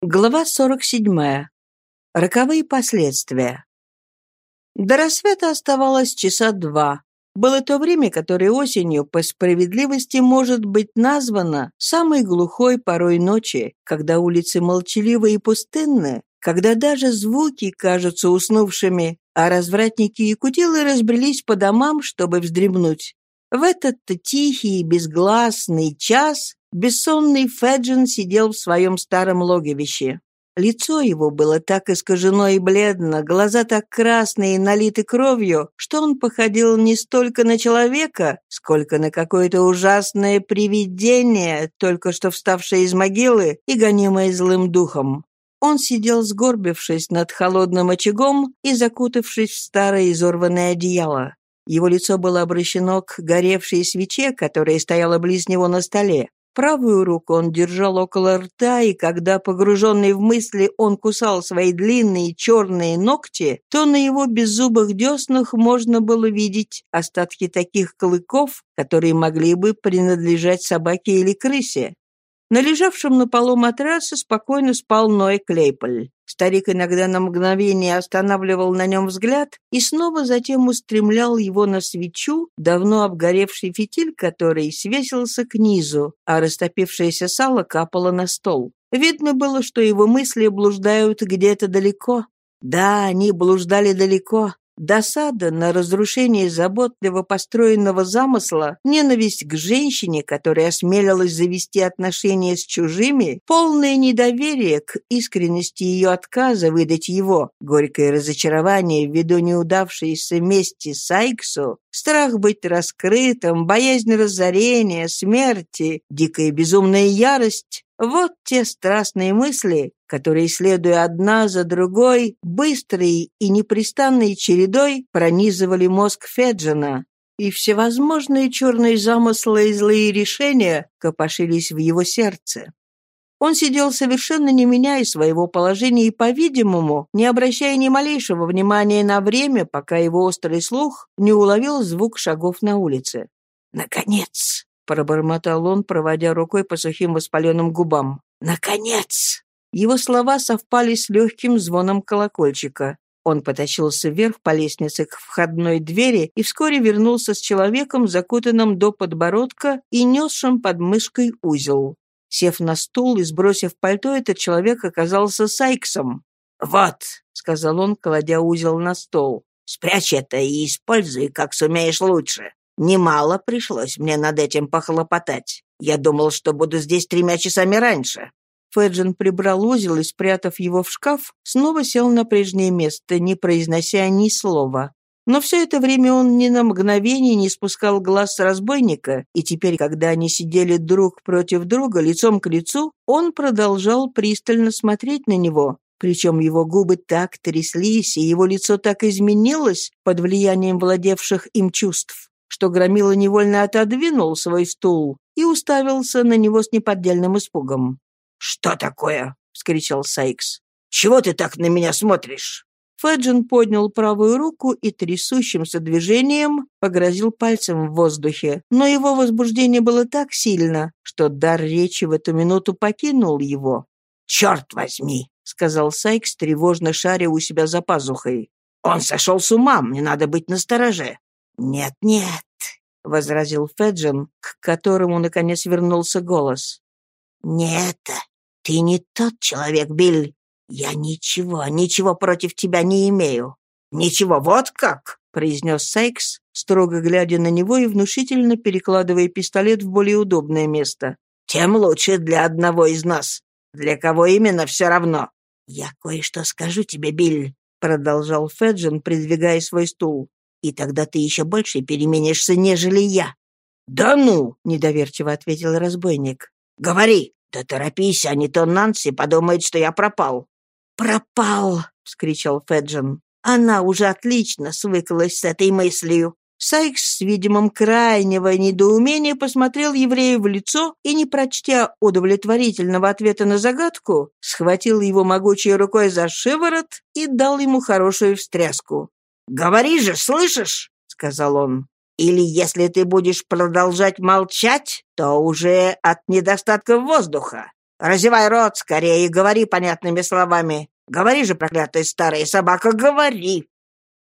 Глава 47. Роковые последствия. До рассвета оставалось часа два. Было то время, которое осенью, по справедливости, может быть названо самой глухой порой ночи, когда улицы молчаливы и пустынны, когда даже звуки кажутся уснувшими, а развратники и кутилы разбрелись по домам, чтобы вздремнуть. В этот-то тихий и безгласный час Бессонный Феджин сидел в своем старом логовище. Лицо его было так искажено и бледно, глаза так красные и налиты кровью, что он походил не столько на человека, сколько на какое-то ужасное привидение, только что вставшее из могилы и гонимое злым духом. Он сидел сгорбившись над холодным очагом и закутавшись в старое изорванное одеяло. Его лицо было обращено к горевшей свече, которая стояла близ него на столе. Правую руку он держал около рта, и когда, погруженный в мысли, он кусал свои длинные черные ногти, то на его беззубых деснах можно было видеть остатки таких клыков, которые могли бы принадлежать собаке или крысе. На лежавшем на полу матраса спокойно спал Ной Клейполь. Старик иногда на мгновение останавливал на нем взгляд и снова затем устремлял его на свечу, давно обгоревший фитиль который свесился к низу, а растопившееся сало капало на стол. Видно было, что его мысли блуждают где-то далеко. Да, они блуждали далеко, Досада на разрушение заботливо построенного замысла, ненависть к женщине, которая осмелилась завести отношения с чужими, полное недоверие к искренности ее отказа выдать его, горькое разочарование ввиду неудавшейся мести Сайксу, страх быть раскрытым, боязнь разорения, смерти, дикая безумная ярость вот те страстные мысли, которые, следуя одна за другой, быстрой и непрестанной чередой пронизывали мозг Феджина, и всевозможные черные замыслы и злые решения копошились в его сердце. Он сидел совершенно не меняя своего положения и, по-видимому, не обращая ни малейшего внимания на время, пока его острый слух не уловил звук шагов на улице. «Наконец!» пробормотал он, проводя рукой по сухим воспаленным губам. «Наконец!» Его слова совпали с легким звоном колокольчика. Он потащился вверх по лестнице к входной двери и вскоре вернулся с человеком, закутанным до подбородка и несшим под мышкой узел. Сев на стул и сбросив пальто, этот человек оказался Сайксом. «Вот», — сказал он, кладя узел на стол, — «спрячь это и используй, как сумеешь лучше. Немало пришлось мне над этим похлопотать. Я думал, что буду здесь тремя часами раньше». Феджин прибрал узел и, спрятав его в шкаф, снова сел на прежнее место, не произнося ни слова. Но все это время он ни на мгновение не спускал глаз с разбойника, и теперь, когда они сидели друг против друга, лицом к лицу, он продолжал пристально смотреть на него, причем его губы так тряслись, и его лицо так изменилось под влиянием владевших им чувств, что Громила невольно отодвинул свой стул и уставился на него с неподдельным испугом. «Что такое?» — вскричал Сайкс. «Чего ты так на меня смотришь?» Феджин поднял правую руку и трясущимся движением погрозил пальцем в воздухе, но его возбуждение было так сильно, что дар речи в эту минуту покинул его. «Черт возьми!» — сказал Сайкс, тревожно шаря у себя за пазухой. «Он сошел с ума, мне надо быть настороже. «Нет-нет», — возразил Феджин, к которому, наконец, вернулся голос. «Не это. Ты не тот человек, Биль. Я ничего, ничего против тебя не имею». «Ничего, вот как!» — произнес Сайкс, строго глядя на него и внушительно перекладывая пистолет в более удобное место. «Тем лучше для одного из нас. Для кого именно, все равно». «Я кое-что скажу тебе, Биль», — продолжал Феджин, придвигая свой стул и тогда ты еще больше переменишься, нежели я». «Да ну!» — недоверчиво ответил разбойник. «Говори! Да торопись, а не то Нанси подумает, что я пропал». «Пропал!» — вскричал Феджин. «Она уже отлично свыклась с этой мыслью». Сайкс с видимым крайнего недоумения посмотрел еврею в лицо и, не прочтя удовлетворительного ответа на загадку, схватил его могучей рукой за шиворот и дал ему хорошую встряску. «Говори же, слышишь?» — сказал он. «Или если ты будешь продолжать молчать, то уже от недостатка воздуха. Разевай рот скорее и говори понятными словами. Говори же, проклятая старая собака, говори!»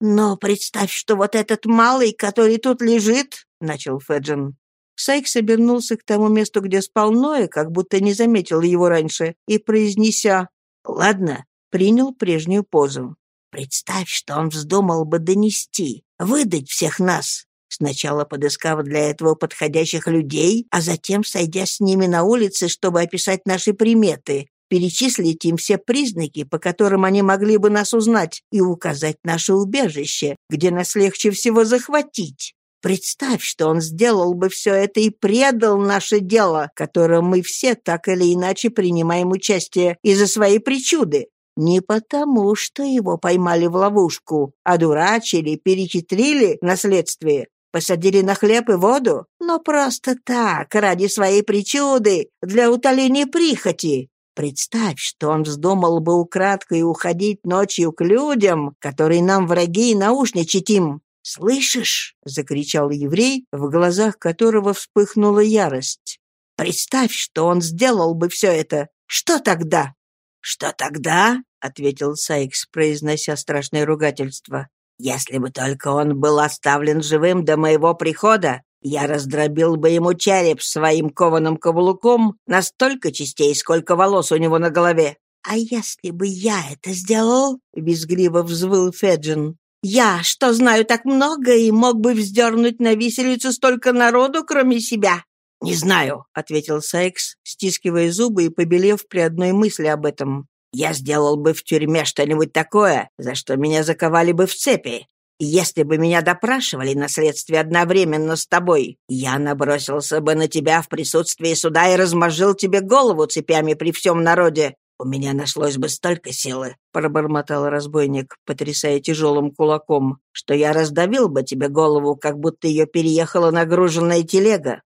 «Но представь, что вот этот малый, который тут лежит...» — начал Феджин. Сайкс обернулся к тому месту, где спал Ноя, как будто не заметил его раньше, и, произнеся «Ладно», принял прежнюю позу. «Представь, что он вздумал бы донести, выдать всех нас, сначала подыскав для этого подходящих людей, а затем сойдя с ними на улице, чтобы описать наши приметы, перечислить им все признаки, по которым они могли бы нас узнать, и указать наше убежище, где нас легче всего захватить. Представь, что он сделал бы все это и предал наше дело, в котором мы все так или иначе принимаем участие из-за своей причуды. Не потому, что его поймали в ловушку, одурачили, перехитрили наследствие, посадили на хлеб и воду, но просто так, ради своей причуды, для утоления прихоти. Представь, что он вздумал бы украдкой уходить ночью к людям, которые нам враги и наушничать им. «Слышишь?» — закричал еврей, в глазах которого вспыхнула ярость. «Представь, что он сделал бы все это. Что тогда?» «Что тогда?» — ответил Сайкс, произнося страшное ругательство. «Если бы только он был оставлен живым до моего прихода, я раздробил бы ему череп своим кованым каблуком на столько частей, сколько волос у него на голове». «А если бы я это сделал?» — визгливо взвыл Феджин. Я, что знаю так много и мог бы вздернуть на виселицу столько народу, кроме себя?» «Не знаю», — ответил Сайкс, стискивая зубы и побелев при одной мысли об этом. «Я сделал бы в тюрьме что-нибудь такое, за что меня заковали бы в цепи. Если бы меня допрашивали на следствие одновременно с тобой, я набросился бы на тебя в присутствии суда и размажил тебе голову цепями при всем народе. «У меня нашлось бы столько силы», — пробормотал разбойник, потрясая тяжелым кулаком, «что я раздавил бы тебе голову, как будто ее переехала нагруженная телега».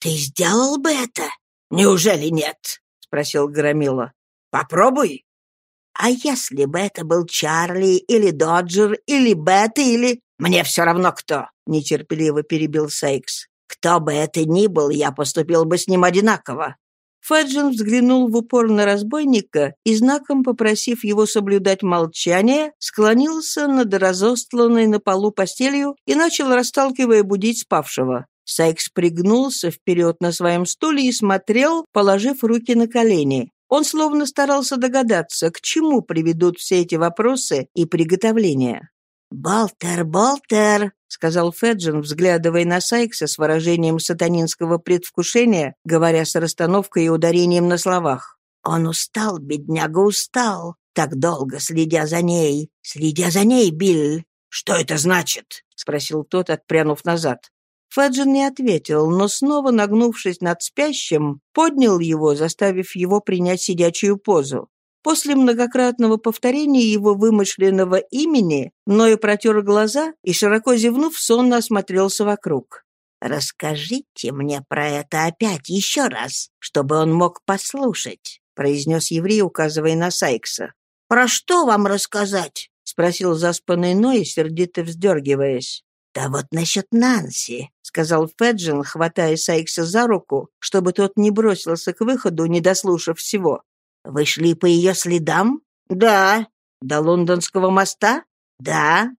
«Ты сделал бы это?» «Неужели нет?» — спросил Громила. «Попробуй». «А если бы это был Чарли или Доджер или Бет или...» «Мне все равно кто», — нетерпеливо перебил Сейкс. «Кто бы это ни был, я поступил бы с ним одинаково. Феджин взглянул в упор на разбойника и, знаком попросив его соблюдать молчание, склонился над разостланной на полу постелью и начал, расталкивая, будить спавшего. Сайкс пригнулся вперед на своем стуле и смотрел, положив руки на колени. Он словно старался догадаться, к чему приведут все эти вопросы и приготовления. «Болтер, Болтер!» — сказал Феджин, взглядывая на Сайкса с выражением сатанинского предвкушения, говоря с расстановкой и ударением на словах. «Он устал, бедняга, устал. Так долго следя за ней. Следя за ней, Билл!» «Что это значит?» — спросил тот, отпрянув назад. Феджин не ответил, но снова, нагнувшись над спящим, поднял его, заставив его принять сидячую позу. После многократного повторения его вымышленного имени Ной протер глаза и, широко зевнув, сонно осмотрелся вокруг. «Расскажите мне про это опять еще раз, чтобы он мог послушать», произнес еврей, указывая на Сайкса. «Про что вам рассказать?» — спросил заспанный Ной, сердито вздергиваясь. «Да вот насчет Нанси», — сказал Феджин, хватая Сайкса за руку, чтобы тот не бросился к выходу, не дослушав всего. Вы шли по ее следам? Да. До Лондонского моста? Да.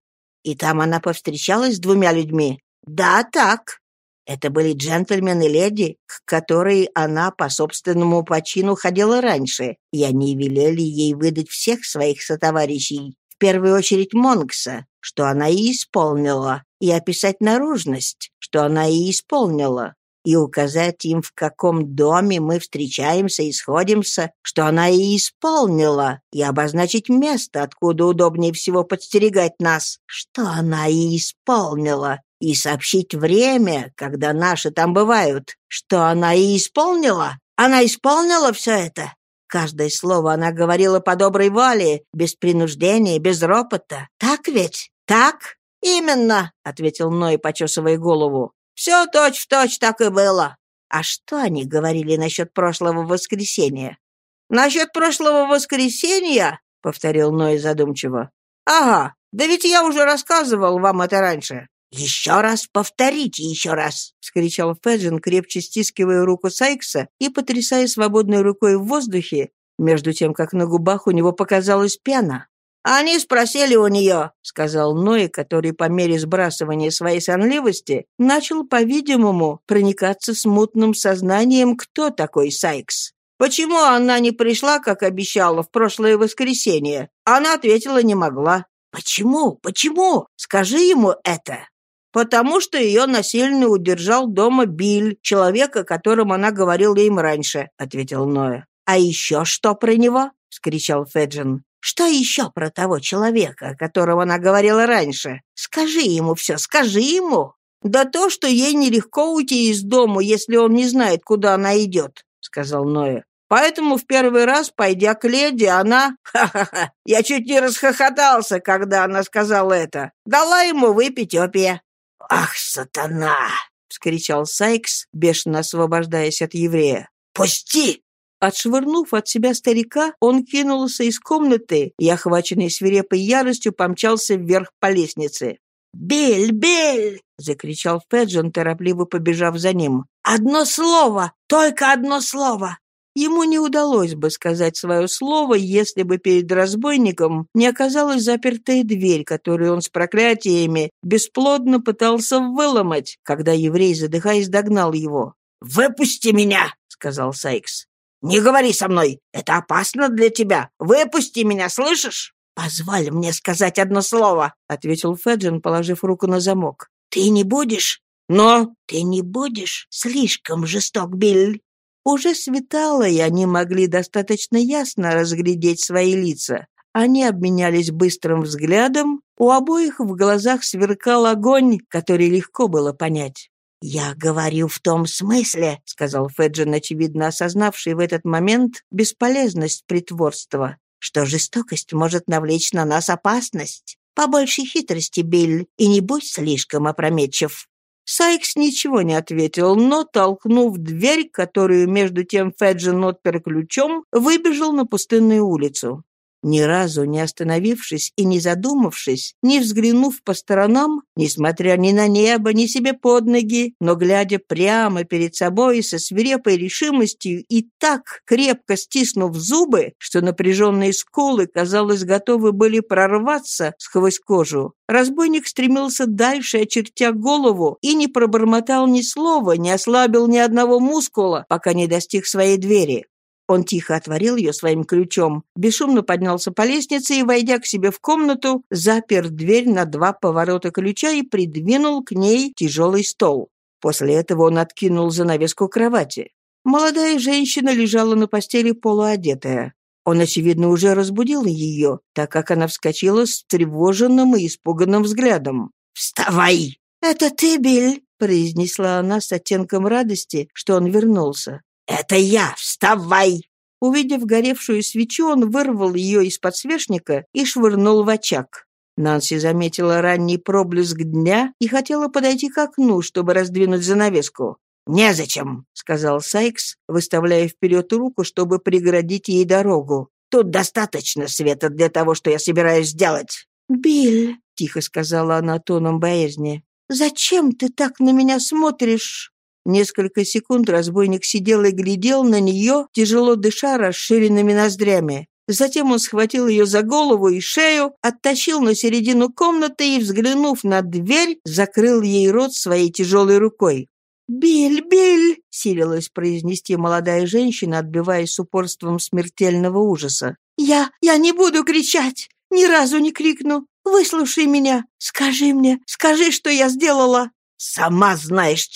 И там она повстречалась с двумя людьми? Да, так. Это были джентльмен и леди, к которой она по собственному почину ходила раньше, и они велели ей выдать всех своих сотоварищей, в первую очередь Монкса, что она и исполнила, и описать наружность, что она и исполнила и указать им, в каком доме мы встречаемся и сходимся, что она и исполнила, и обозначить место, откуда удобнее всего подстерегать нас, что она и исполнила, и сообщить время, когда наши там бывают, что она и исполнила. Она исполнила все это. Каждое слово она говорила по доброй воле, без принуждения, без ропота. Так ведь? Так? «Именно», — ответил Ной, почесывая голову. Все точь-в-точь так и было. А что они говорили насчет прошлого воскресенья? Насчет прошлого воскресенья? Повторил Ной задумчиво. Ага, да ведь я уже рассказывал вам это раньше. «Еще раз повторите, еще раз!» — вскричал Феджин, крепче стискивая руку Сайкса и потрясая свободной рукой в воздухе, между тем, как на губах у него показалась пена. «Они спросили у нее», — сказал Ной, который по мере сбрасывания своей сонливости начал, по-видимому, проникаться смутным сознанием, кто такой Сайкс. «Почему она не пришла, как обещала, в прошлое воскресенье?» Она ответила, не могла. «Почему? Почему? Скажи ему это!» «Потому что ее насильно удержал дома Биль, человека, о котором она говорила им раньше», — ответил Ноя. «А еще что про него?» — скричал Феджин. «Что еще про того человека, о котором она говорила раньше? Скажи ему все, скажи ему!» «Да то, что ей нелегко уйти из дома, если он не знает, куда она идет», — сказал Ноя. Поэтому в первый раз, пойдя к леди, она... Ха-ха-ха! Я чуть не расхохотался, когда она сказала это. Дала ему выпить опия. «Ах, сатана!» — вскричал Сайкс, бешено освобождаясь от еврея. «Пусти!» Отшвырнув от себя старика, он кинулся из комнаты и, охваченный свирепой яростью, помчался вверх по лестнице. «Бель, Бель!» — закричал Феджин, торопливо побежав за ним. «Одно слово! Только одно слово! Ему не удалось бы сказать свое слово, если бы перед разбойником не оказалась запертая дверь, которую он с проклятиями бесплодно пытался выломать, когда еврей, задыхаясь, догнал его. «Выпусти меня!» — сказал Сайкс. «Не говори со мной! Это опасно для тебя! Выпусти меня, слышишь?» «Позволь мне сказать одно слово!» — ответил Феджин, положив руку на замок. «Ты не будешь?» «Но...» «Ты не будешь слишком жесток, Билл. Уже светало, и они могли достаточно ясно разглядеть свои лица. Они обменялись быстрым взглядом, у обоих в глазах сверкал огонь, который легко было понять. «Я говорю в том смысле», — сказал Феджин, очевидно осознавший в этот момент бесполезность притворства, «что жестокость может навлечь на нас опасность. Побольше хитрости, Биль, и не будь слишком опрометчив». Сайкс ничего не ответил, но, толкнув дверь, которую между тем Феджин отпер ключом, выбежал на пустынную улицу. Ни разу не остановившись и не задумавшись, не взглянув по сторонам, несмотря ни на небо, ни себе под ноги, но глядя прямо перед собой со свирепой решимостью и так крепко стиснув зубы, что напряженные скулы, казалось, готовы были прорваться сквозь кожу, разбойник стремился дальше, очертя голову, и не пробормотал ни слова, не ослабил ни одного мускула, пока не достиг своей двери. Он тихо отворил ее своим ключом, бесшумно поднялся по лестнице и, войдя к себе в комнату, запер дверь на два поворота ключа и придвинул к ней тяжелый стол. После этого он откинул занавеску кровати. Молодая женщина лежала на постели полуодетая. Он, очевидно, уже разбудил ее, так как она вскочила с тревоженным и испуганным взглядом. «Вставай!» «Это ты, Биль!» — произнесла она с оттенком радости, что он вернулся. «Это я! Вставай!» Увидев горевшую свечу, он вырвал ее из подсвечника и швырнул в очаг. Нанси заметила ранний проблеск дня и хотела подойти к окну, чтобы раздвинуть занавеску. «Незачем», — сказал Сайкс, выставляя вперед руку, чтобы преградить ей дорогу. «Тут достаточно света для того, что я собираюсь сделать». «Билл», — тихо сказала она тоном боязни, — «зачем ты так на меня смотришь?» Несколько секунд разбойник сидел и глядел на нее, тяжело дыша расширенными ноздрями. Затем он схватил ее за голову и шею, оттащил на середину комнаты и, взглянув на дверь, закрыл ей рот своей тяжелой рукой. «Биль, Биль!» — силилась произнести молодая женщина, отбиваясь с упорством смертельного ужаса. «Я... я не буду кричать! Ни разу не крикну! Выслушай меня! Скажи мне! Скажи, что я сделала!» «Сама знаешь,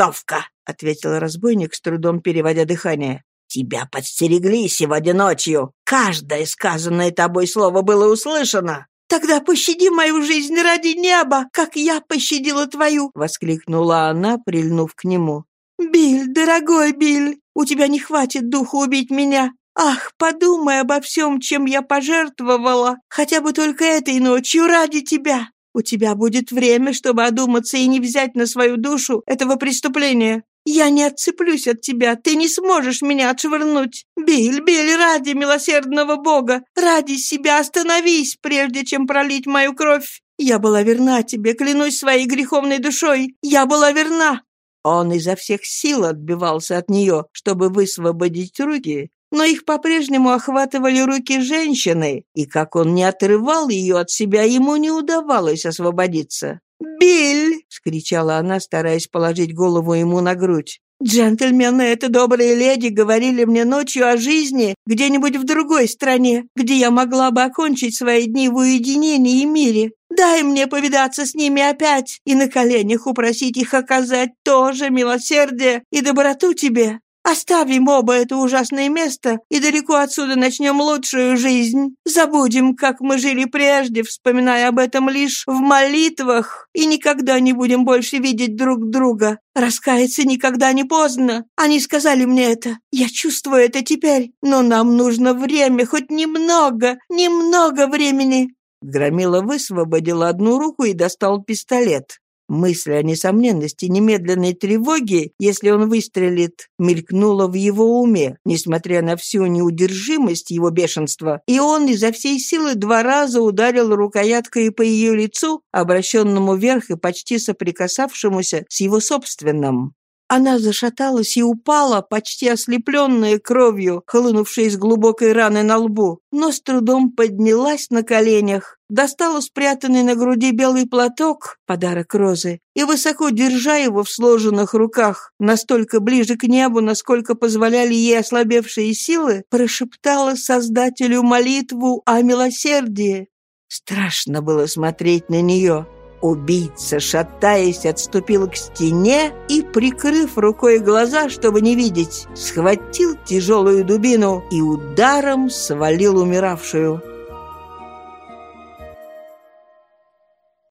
чертовка!» — ответил разбойник, с трудом переводя дыхание. «Тебя подстерегли сегодня ночью. Каждое сказанное тобой слово было услышано». «Тогда пощади мою жизнь ради неба, как я пощадила твою!» — воскликнула она, прильнув к нему. «Биль, дорогой Биль, у тебя не хватит духа убить меня. Ах, подумай обо всем, чем я пожертвовала, хотя бы только этой ночью ради тебя. У тебя будет время, чтобы одуматься и не взять на свою душу этого преступления. Я не отцеплюсь от тебя, ты не сможешь меня отшвырнуть. Биль, Биль, ради милосердного Бога, ради себя остановись, прежде чем пролить мою кровь. Я была верна тебе, клянусь своей греховной душой. Я была верна!» Он изо всех сил отбивался от нее, чтобы высвободить руки, но их по-прежнему охватывали руки женщины, и как он не отрывал ее от себя, ему не удавалось освободиться. «Биль!» — скричала она, стараясь положить голову ему на грудь. «Джентльмены, это добрые леди говорили мне ночью о жизни где-нибудь в другой стране, где я могла бы окончить свои дни в уединении и мире. Дай мне повидаться с ними опять и на коленях упросить их оказать тоже милосердие и доброту тебе. Оставим оба это ужасное место и далеко отсюда начнем лучшую жизнь. Забудем, как мы жили прежде, вспоминая об этом лишь в молитвах, и никогда не будем больше видеть друг друга. Раскаяться никогда не поздно. Они сказали мне это. Я чувствую это теперь. Но нам нужно время, хоть немного, немного времени». Громила высвободил одну руку и достал пистолет. Мысль о несомненности немедленной тревоги, если он выстрелит, мелькнула в его уме, несмотря на всю неудержимость его бешенства, и он изо всей силы два раза ударил рукояткой по ее лицу, обращенному вверх и почти соприкасавшемуся с его собственным. Она зашаталась и упала, почти ослепленная кровью, хлынувшей из глубокой раны на лбу, но с трудом поднялась на коленях, достала спрятанный на груди белый платок, подарок Розы, и, высоко держа его в сложенных руках, настолько ближе к небу, насколько позволяли ей ослабевшие силы, прошептала Создателю молитву о милосердии. Страшно было смотреть на нее. Убийца, шатаясь, отступил к стене и, прикрыв рукой глаза, чтобы не видеть, схватил тяжелую дубину и ударом свалил умиравшую.